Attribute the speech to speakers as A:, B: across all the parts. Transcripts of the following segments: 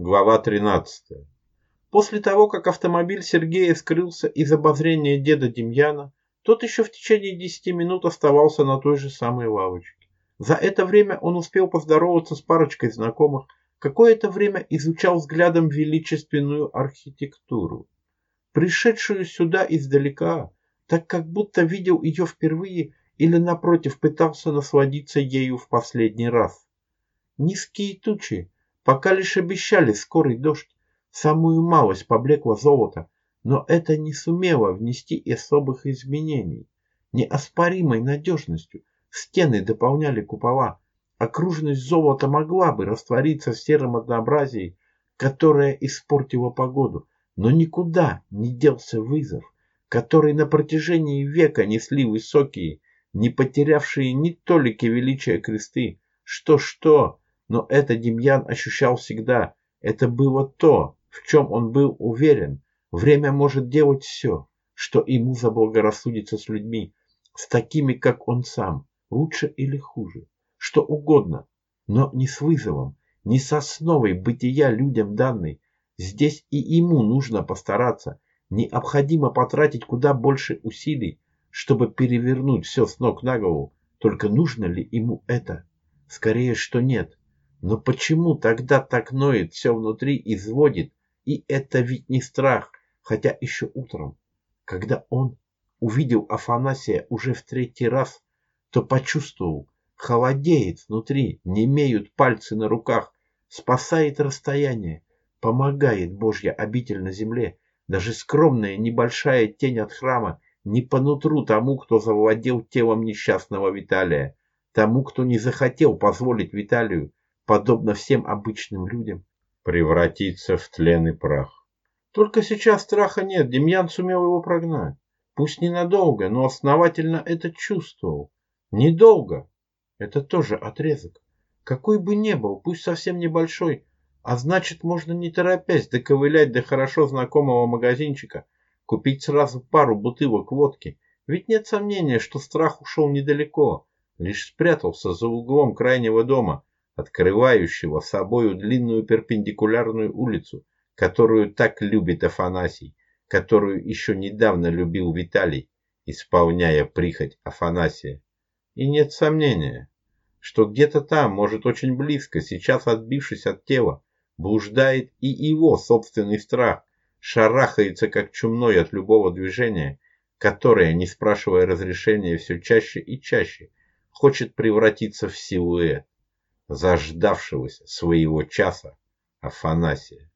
A: Глава 13. После того, как автомобиль Сергея скрылся из обозрения деда Демьяна, тот еще в течение десяти минут оставался на той же самой лавочке. За это время он успел поздороваться с парочкой знакомых, какое-то время изучал взглядом величественную архитектуру. Пришедшую сюда издалека, так как будто видел ее впервые или, напротив, пытался насладиться ею в последний раз. Низкие тучи, Пока лишь обещали скорый дождь, самую малость поблекло золото, но это не сумело внести особых изменений. Неоспоримой надежностью стены дополняли купола. Окружность золота могла бы раствориться в сером однообразии, которое испортило погоду, но никуда не делся вызов, который на протяжении века несли высокие, не потерявшие ни толики величия кресты. Что-что, но это Демьян ощущал всегда. Это было то, в чем он был уверен. Время может делать все, что ему заблагорассудится с людьми, с такими, как он сам, лучше или хуже, что угодно, но не с вызовом, не с основой бытия людям данной. Здесь и ему нужно постараться, необходимо потратить куда больше усилий, чтобы перевернуть все с ног на голову. Только нужно ли ему это? Скорее, что нет. Но почему тогда так ноет, все внутри изводит? И это ведь не страх, хотя еще утром, когда он увидел Афанасия уже в третий раз, то почувствовал, холодеет внутри, не имеют пальцы на руках, спасает расстояние, помогает Божья обитель на земле, даже скромная небольшая тень от храма не по нутру тому, кто завладел телом несчастного Виталия, тому, кто не захотел позволить Виталию подобно всем обычным людям, превратиться в тлен и прах. Только сейчас страха нет, Демьян сумел его прогнать. Пусть ненадолго, но основательно это чувствовал. Недолго. Это тоже отрезок. Какой бы ни был, пусть совсем небольшой, а значит, можно не торопясь доковылять до хорошо знакомого магазинчика, купить сразу пару бутылок водки. Ведь нет сомнения, что страх ушел недалеко, лишь спрятался за углом крайнего дома, открывающего собою длинную перпендикулярную улицу, которую так любит Афанасий, которую еще недавно любил Виталий, исполняя прихоть Афанасия. И нет сомнения, что где-то там, может очень близко, сейчас отбившись от тела, блуждает и его собственный страх, шарахается как чумной от любого движения, которое, не спрашивая разрешения, все чаще и чаще хочет превратиться в силуэт заждавшегося своего часа Афанасия.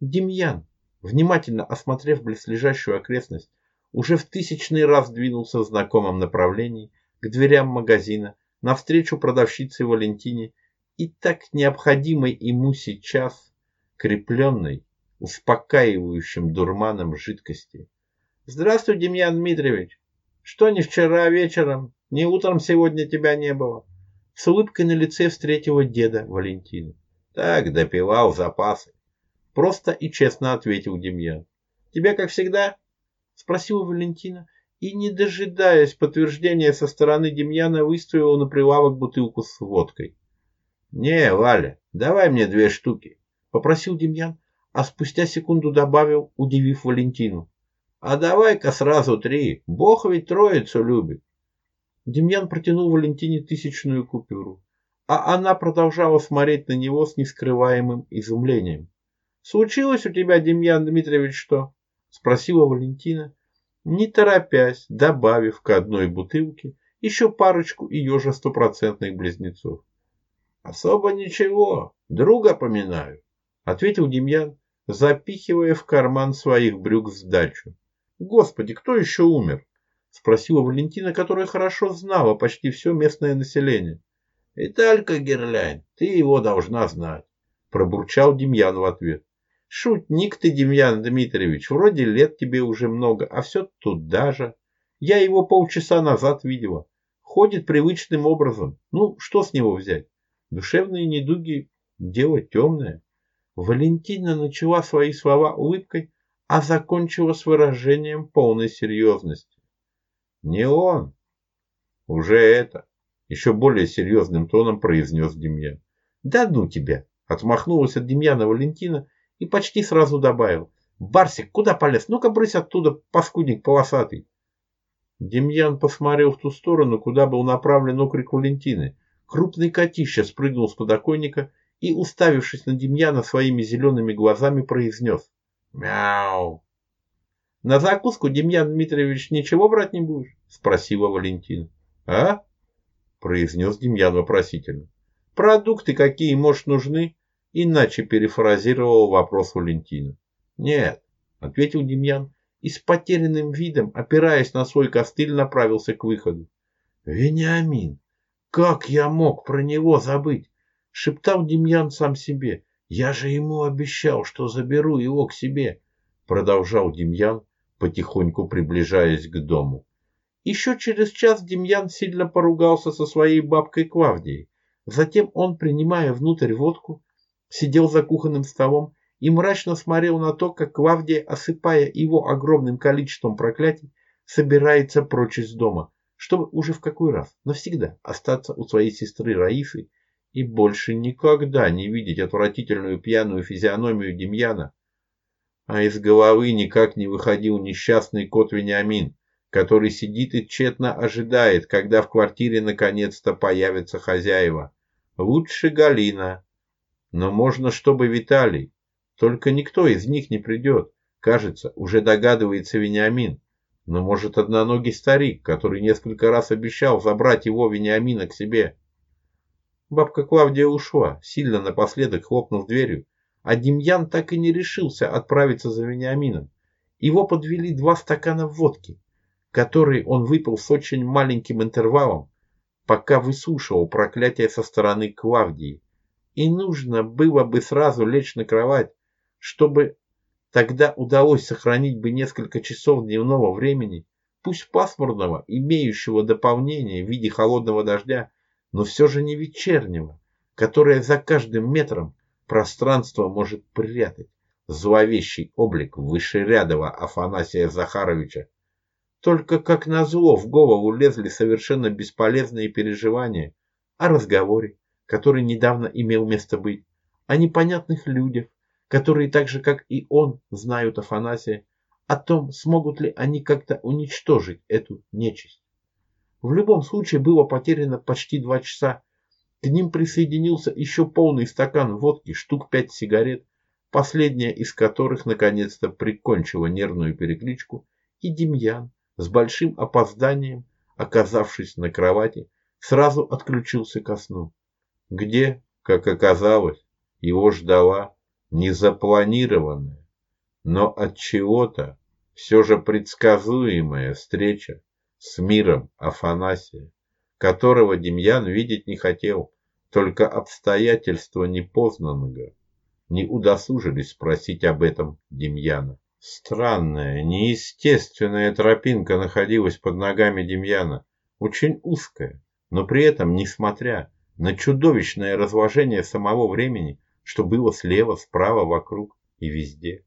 A: Демьян, внимательно осмотрев близлежащую окрестность, уже в тысячный раз двинулся в знакомом направлении к дверям магазина навстречу продавщице Валентине и так необходимой ему сейчас крепленной успокаивающим дурманом жидкости. Здравствуй, Демьян Дмитриевич. Что ни вчера вечером, ни утром сегодня тебя не было. С улыбкой на лице встретила деда Валентина. Так, допивал запасы. Просто и честно ответил Демьян. Тебе как всегда? Спросила Валентина и, не дожидаясь подтверждения со стороны Демьяна, выставила на прилавок бутылку с водкой. «Не, Валя, давай мне две штуки», — попросил Демьян, а спустя секунду добавил, удивив Валентину. «А давай-ка сразу три, Бог ведь троицу любит». Демьян протянул Валентине тысячную купюру, а она продолжала смотреть на него с нескрываемым изумлением. «Случилось у тебя, Демьян Дмитриевич, что?» – спросила Валентина, не торопясь, добавив к одной бутылке еще парочку ее же стопроцентных близнецов. «Особо ничего, друга поминаю», – ответил Демьян, запихивая в карман своих брюк сдачу. «Господи, кто еще умер?» Спросила Валентина, которая хорошо знала почти все местное население. «Виталька Герляйн, ты его должна знать», – пробурчал Демьян в ответ. «Шутник ты, Демьян Дмитриевич, вроде лет тебе уже много, а все туда же. Я его полчаса назад видела. Ходит привычным образом. Ну, что с него взять? Душевные недуги – дело темное». Валентина начала свои слова улыбкой, а закончила с выражением полной серьезности. Не он. Уже это. Еще более серьезным тоном произнес Демьян. Да ну тебя, Отмахнулась от Демьяна Валентина и почти сразу добавил. Барсик, куда полез? Ну-ка брысь оттуда, паскудник полосатый. Демьян посмотрел в ту сторону, куда был направлен окрик Валентины. Крупный котища спрыгнул с подоконника и, уставившись на Демьяна своими зелеными глазами, произнес. Мяу. На закуску, Демьян Дмитриевич, ничего брать не будешь? Спросила Валентина. А? Произнес Демьян вопросительно. Продукты какие, может, нужны? Иначе перефразировал вопрос Валентина. Нет, ответил Демьян и с потерянным видом, опираясь на свой костыль, направился к выходу. Вениамин, как я мог про него забыть? Шептал Демьян сам себе. Я же ему обещал, что заберу его к себе. Продолжал Демьян, потихоньку приближаясь к дому. Еще через час Демьян сильно поругался со своей бабкой Клавдией. Затем он, принимая внутрь водку, сидел за кухонным столом и мрачно смотрел на то, как Клавдия, осыпая его огромным количеством проклятий, собирается прочь из дома, чтобы уже в какой раз навсегда остаться у своей сестры Раисы и больше никогда не видеть отвратительную пьяную физиономию Демьяна. А из головы никак не выходил несчастный кот Вениамин, который сидит и тщетно ожидает, когда в квартире наконец-то появятся хозяева. Лучше Галина. Но можно, чтобы Виталий. Только никто из них не придет. Кажется, уже догадывается Вениамин. Но может одноногий старик, который несколько раз обещал забрать его Вениамина к себе. Бабка Клавдия ушла, сильно напоследок хлопнув дверью, а Демьян так и не решился отправиться за Вениамином. Его подвели два стакана водки, которые он выпил с очень маленьким интервалом, пока выслушивал проклятие со стороны Клавдии. И нужно было бы сразу лечь на кровать, чтобы тогда удалось сохранить бы несколько часов дневного времени, пусть пасмурного, имеющего дополнение в виде холодного дождя, но все же не вечернего, которое за каждым метром пространство может прятать зловещий облик вышерядого Афанасия Захаровича. Только как назло в голову лезли совершенно бесполезные переживания о разговоре, который недавно имел место быть, о непонятных людях, которые так же, как и он, знают Афанасия, о том, смогут ли они как-то уничтожить эту нечисть. В любом случае было потеряно почти два часа. К ним присоединился еще полный стакан водки, штук пять сигарет, последняя из которых наконец-то прикончила нервную перекличку, и Демьян, с большим опозданием, оказавшись на кровати, сразу отключился ко сну, где, как оказалось, его ждала незапланированная, но от чего-то все же предсказуемая встреча с миром Афанасия, которого Демьян видеть не хотел, только обстоятельства непознанного не удосужились спросить об этом Демьяна. Странная, неестественная тропинка находилась под ногами Демьяна, очень узкая, но при этом, несмотря на чудовищное разложение самого времени, что было слева, справа, вокруг и везде.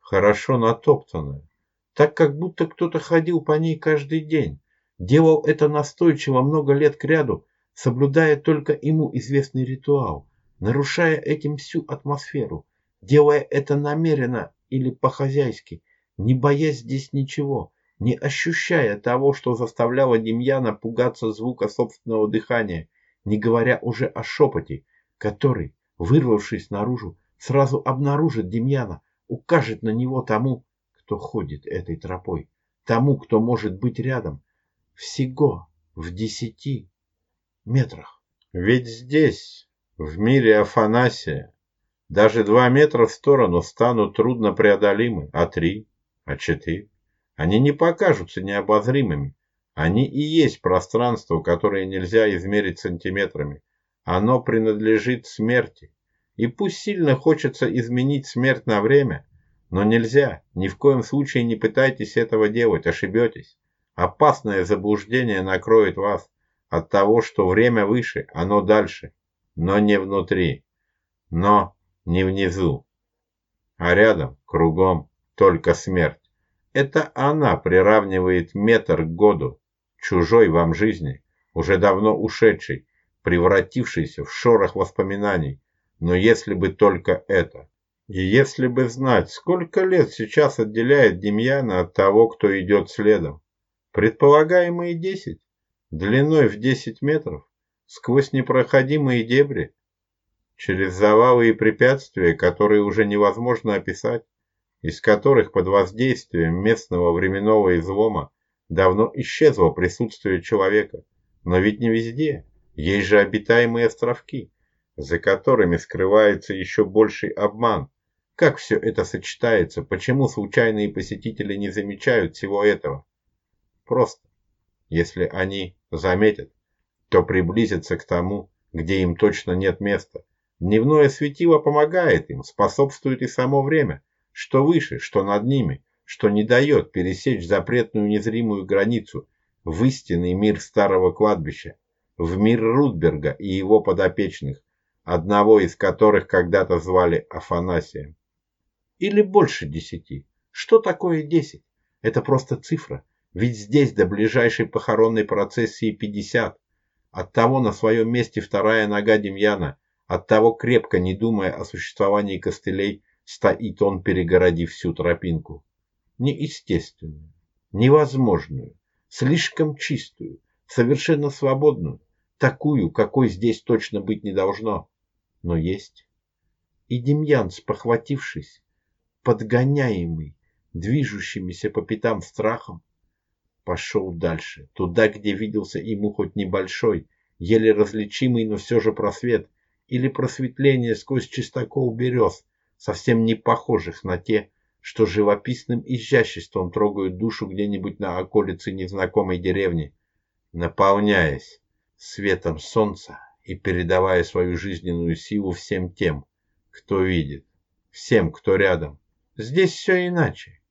A: Хорошо натоптанная, так как будто кто-то ходил по ней каждый день, делал это настойчиво много лет кряду, соблюдая только ему известный ритуал, нарушая этим всю атмосферу, делая это намеренно или по-хозяйски, не боясь здесь ничего, не ощущая того, что заставляло Демьяна пугаться звука собственного дыхания, не говоря уже о шепоте, который, вырвавшись наружу, сразу обнаружит Демьяна, укажет на него тому, кто ходит этой тропой, тому, кто может быть рядом, всего в десяти метрах. Ведь здесь, в мире Афанасия, даже два метра в сторону станут труднопреодолимы, а три, а четыре. Они не покажутся необозримыми. Они и есть пространство, которое нельзя измерить сантиметрами. Оно принадлежит смерти. И пусть сильно хочется изменить смерть на время, но нельзя, ни в коем случае не пытайтесь этого делать, ошибетесь. Опасное заблуждение накроет вас от того, что время выше, оно дальше, но не внутри, но не внизу. А рядом, кругом, только смерть. Это она приравнивает метр к году, чужой вам жизни, уже давно ушедшей, превратившийся в шорох воспоминаний, Но если бы только это. И если бы знать, сколько лет сейчас отделяет Демьяна от того, кто идет следом. Предполагаемые десять, длиной в десять метров, сквозь непроходимые дебри, через завалы и препятствия, которые уже невозможно описать, из которых под воздействием местного временного излома давно исчезло присутствие человека. Но ведь не везде. Есть же обитаемые островки, за которыми скрывается еще больший обман. Как все это сочетается? Почему случайные посетители не замечают всего этого? Просто. Если они заметят, то приблизятся к тому, где им точно нет места. Дневное светило помогает им, способствует и само время, что выше, что над ними, что не дает пересечь запретную незримую границу в истинный мир старого кладбища, в мир Рудберга и его подопечных, одного из которых когда-то звали Афанасием. Или больше десяти. Что такое десять? Это просто цифра. Ведь здесь до ближайшей похоронной процессии пятьдесят. Оттого на своем месте вторая нога Демьяна, оттого крепко не думая о существовании костылей, стоит он, перегородив всю тропинку. Неестественную, невозможную, слишком чистую, совершенно свободную, такую, какой здесь точно быть не должно, но есть. И Демьян, спохватившись, подгоняемый, движущимися по пятам страхом, пошел дальше, туда, где виделся ему хоть небольшой, еле различимый, но все же просвет, или просветление сквозь чистокол берез, совсем не похожих на те, что живописным изяществом трогают душу где-нибудь на околице незнакомой деревни, наполняясь светом солнца и передавая свою жизненную силу всем тем, кто видит, всем, кто рядом. Здесь все иначе.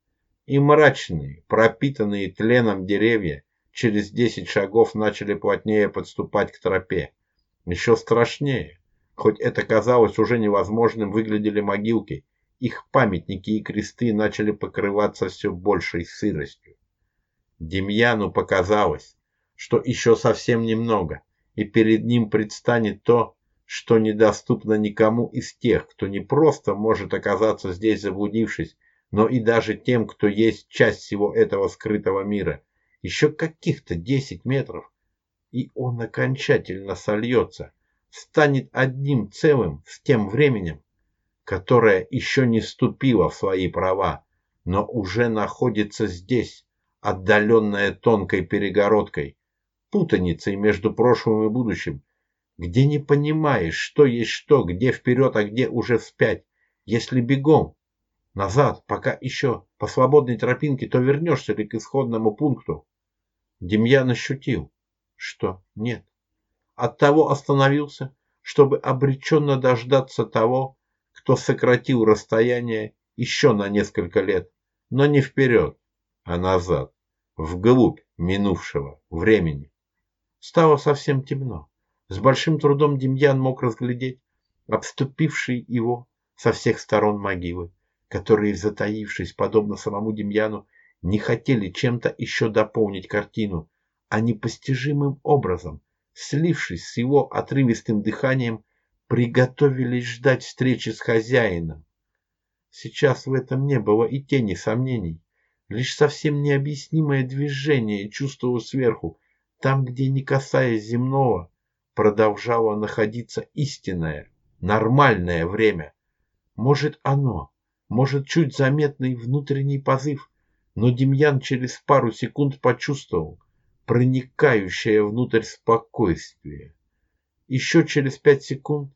A: И мрачные, пропитанные тленом деревья через десять шагов начали плотнее подступать к тропе. Еще страшнее, Хоть это казалось уже невозможным, выглядели могилки. Их памятники и кресты начали покрываться все большей сыростью. Демьяну показалось, что еще совсем немного, и перед ним предстанет то, что недоступно никому из тех, кто не просто может оказаться здесь заблудившись, но и даже тем, кто есть часть всего этого скрытого мира. Еще каких-то десять метров, и он окончательно сольется, станет одним целым с тем временем, которое еще не вступило в свои права, но уже находится здесь, отдаленное тонкой перегородкой, путаницей между прошлым и будущим, где не понимаешь, что есть что, где вперед, а где уже вспять. Если бегом, назад, пока еще по свободной тропинке, то вернешься ли к исходному пункту? Демьян ощутил, что нет. Оттого остановился, чтобы обреченно дождаться того, кто сократил расстояние еще на несколько лет, но не вперед, а назад, вглубь минувшего времени. Стало совсем темно. С большим трудом Демьян мог разглядеть обступившие его со всех сторон могилы, которые, затаившись, подобно самому Демьяну, не хотели чем-то еще дополнить картину, а непостижимым образом слившись с его отрывистым дыханием, приготовились ждать встречи с хозяином. Сейчас в этом не было и тени сомнений. Лишь совсем необъяснимое движение чувствовалось сверху, там, где, не касаясь земного, продолжало находиться истинное, нормальное время. Может оно, может чуть заметный внутренний позыв, но Демьян через пару секунд почувствовал, проникающее внутрь спокойствие. Еще через пять секунд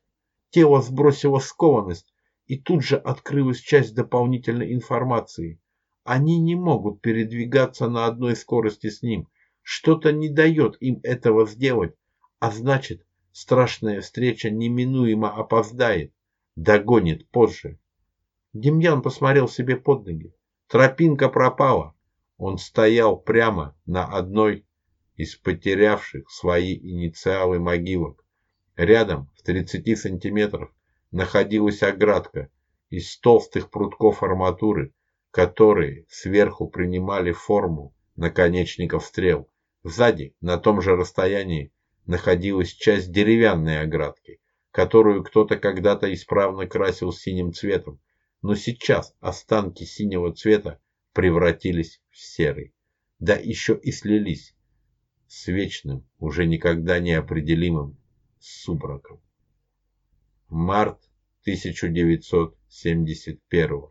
A: тело сбросило скованность, и тут же открылась часть дополнительной информации. Они не могут передвигаться на одной скорости с ним. Что-то не дает им этого сделать, а значит, страшная встреча неминуемо опоздает, догонит позже. Демьян посмотрел себе под ноги. Тропинка пропала. Он стоял прямо на одной из потерявших свои инициалы могилок. Рядом, в 30 сантиметров, находилась оградка из толстых прутков арматуры, которые сверху принимали форму наконечников стрел. Сзади, на том же расстоянии, находилась часть деревянной оградки, которую кто-то когда-то исправно красил синим цветом, но сейчас останки синего цвета превратились в серый, да еще и слились с вечным, уже никогда не определимым сумраком. Март 1971.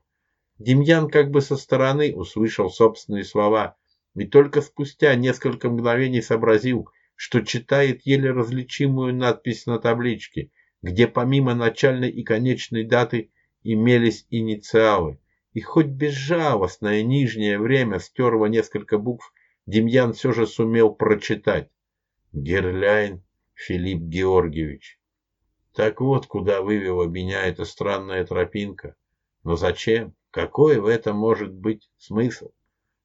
A: Демьян как бы со стороны услышал собственные слова и только спустя несколько мгновений сообразил, что читает еле различимую надпись на табличке, где помимо начальной и конечной даты имелись инициалы. И хоть безжалостное нижнее время стерло несколько букв, Демьян все же сумел прочитать. Герляйн Филипп Георгиевич. Так вот, куда вывела меня эта странная тропинка. Но зачем? Какой в этом может быть смысл?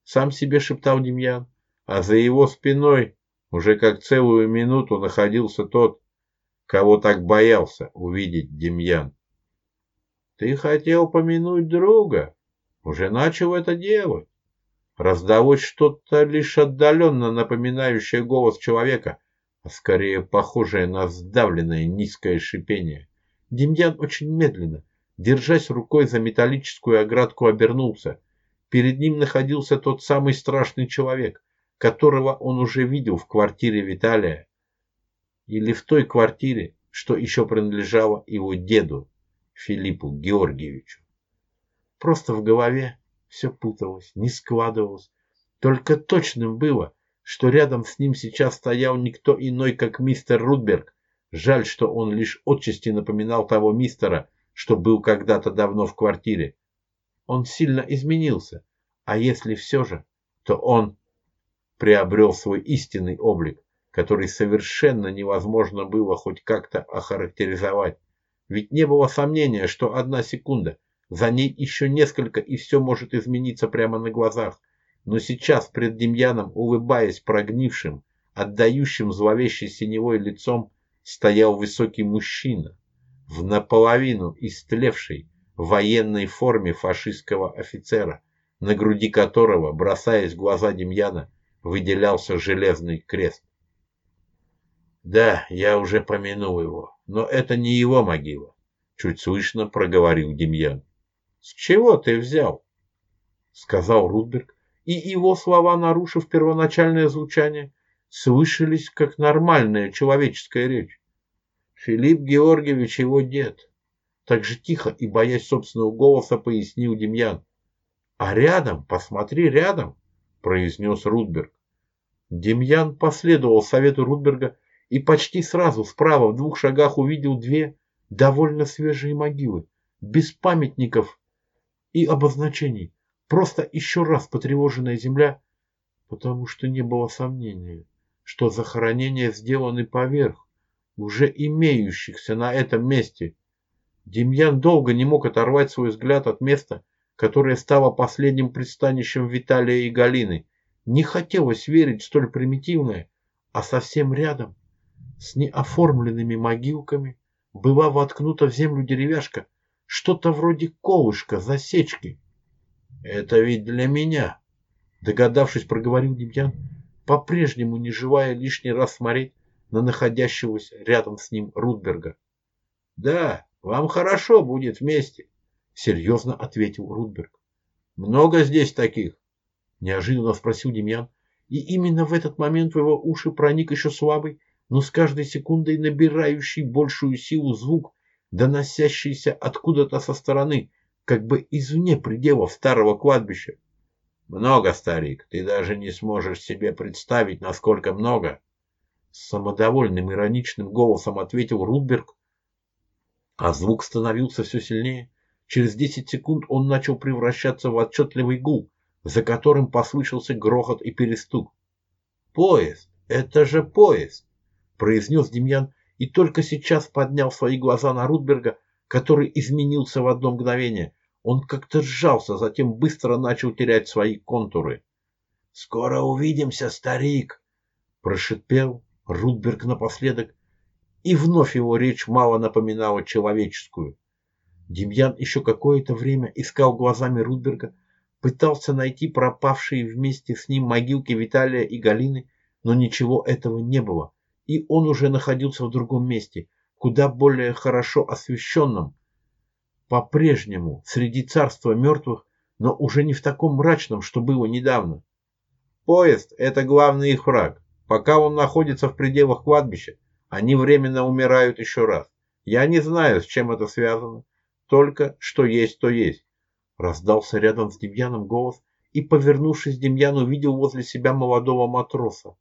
A: Сам себе шептал Демьян, а за его спиной уже как целую минуту находился тот, кого так боялся увидеть Демьян. Ты хотел помянуть друга, уже начал это делать. Раздалось что-то лишь отдаленно напоминающее голос человека, а скорее похожее на сдавленное низкое шипение. Демьян очень медленно, держась рукой за металлическую оградку, обернулся. Перед ним находился тот самый страшный человек, которого он уже видел в квартире Виталия. Или в той квартире, что еще принадлежала его деду, Филиппу Георгиевичу. Просто в голове все путалось, не складывалось. Только точным было, что рядом с ним сейчас стоял никто иной, как мистер Рудберг. Жаль, что он лишь отчасти напоминал того мистера, что был когда-то давно в квартире. Он сильно изменился, а если все же, то он приобрел свой истинный облик, который совершенно невозможно было хоть как-то охарактеризовать. Ведь не было сомнения, что одна секунда, за ней еще несколько, и все может измениться прямо на глазах. Но сейчас пред Демьяном, улыбаясь прогнившим, отдающим зловещей синевой лицом, стоял высокий мужчина в наполовину истлевшей военной форме фашистского офицера, на груди которого, бросаясь в глаза Демьяна, выделялся железный крест. Да, я уже помянул его, но это не его могила, чуть слышно проговорил Демьян. С чего ты взял? сказал Рудберг, и его слова, нарушив первоначальное звучание, слышались как нормальная человеческая речь. Филипп Георгиевич его дед. Так же тихо и боясь собственного голоса пояснил Демьян. А рядом, посмотри рядом, произнес Рудберг. Демьян последовал совету Рудберга и почти сразу справа в двух шагах увидел две довольно свежие могилы, без памятников и обозначений. Просто еще раз потревоженная земля, потому что не было сомнения, что захоронения сделаны поверх уже имеющихся на этом месте. Демьян долго не мог оторвать свой взгляд от места, которое стало последним пристанищем Виталия и Галины. Не хотелось верить столь примитивное, а совсем рядом, с неоформленными могилками, была воткнута в землю деревяшка, что-то вроде колышка, засечки. Это ведь для меня, догадавшись, проговорил Демьян, по-прежнему не желая лишний раз смотреть на находящегося рядом с ним Рудберга. Да, вам хорошо будет вместе, серьезно ответил Рудберг. Много здесь таких? Неожиданно спросил Демьян, и именно в этот момент в его уши проник еще слабый, но с каждой секундой набирающий большую силу звук, доносящийся откуда-то со стороны, как бы извне пределов старого кладбища. Много, старик, ты даже не сможешь себе представить, насколько много. С самодовольным ироничным голосом ответил Рудберг, а звук становился все сильнее. Через десять секунд он начал превращаться в отчетливый гул, за которым послышался грохот и перестук. «Поезд! Это же поезд!» – произнес Демьян и только сейчас поднял свои глаза на Рудберга, который изменился в одно мгновение. Он как-то сжался, затем быстро начал терять свои контуры. «Скоро увидимся, старик!» – прошипел Рудберг напоследок, и вновь его речь мало напоминала человеческую. Демьян еще какое-то время искал глазами Рудберга, пытался найти пропавшие вместе с ним могилки Виталия и Галины, но ничего этого не было, и он уже находился в другом месте, куда более хорошо освещенном, по-прежнему среди царства мертвых, но уже не в таком мрачном, что было недавно. Поезд – это главный их враг. Пока он находится в пределах кладбища, они временно умирают еще раз. Я не знаю, с чем это связано, только что есть, то есть. Раздался рядом с Демьяном голос, и, повернувшись, Демьян увидел возле себя молодого матроса,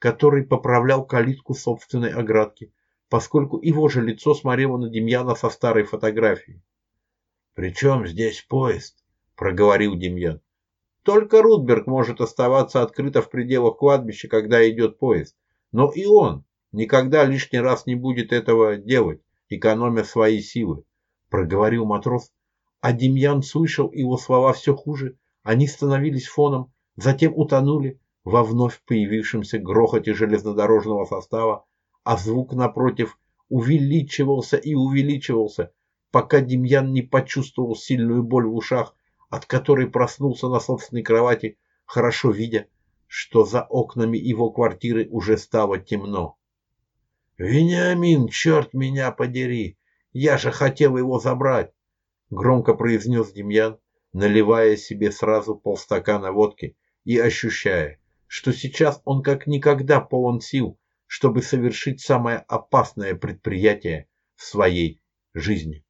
A: который поправлял калитку собственной оградки, поскольку его же лицо смотрело на Демьяна со старой фотографией. «При чем здесь поезд?» – проговорил Демьян. «Только Рудберг может оставаться открыто в пределах кладбища, когда идет поезд. Но и он никогда лишний раз не будет этого делать, экономя свои силы», – проговорил матрос. А Демьян слышал его слова все хуже, они становились фоном, затем утонули во вновь появившемся грохоте железнодорожного состава, а звук напротив увеличивался и увеличивался, пока Демьян не почувствовал сильную боль в ушах, от которой проснулся на собственной кровати, хорошо видя, что за окнами его квартиры уже стало темно. «Вениамин, черт меня подери! Я же хотел его забрать!» Громко произнес Демьян, наливая себе сразу полстакана водки и ощущая, что сейчас он как никогда полон сил, чтобы совершить самое опасное предприятие в своей жизни.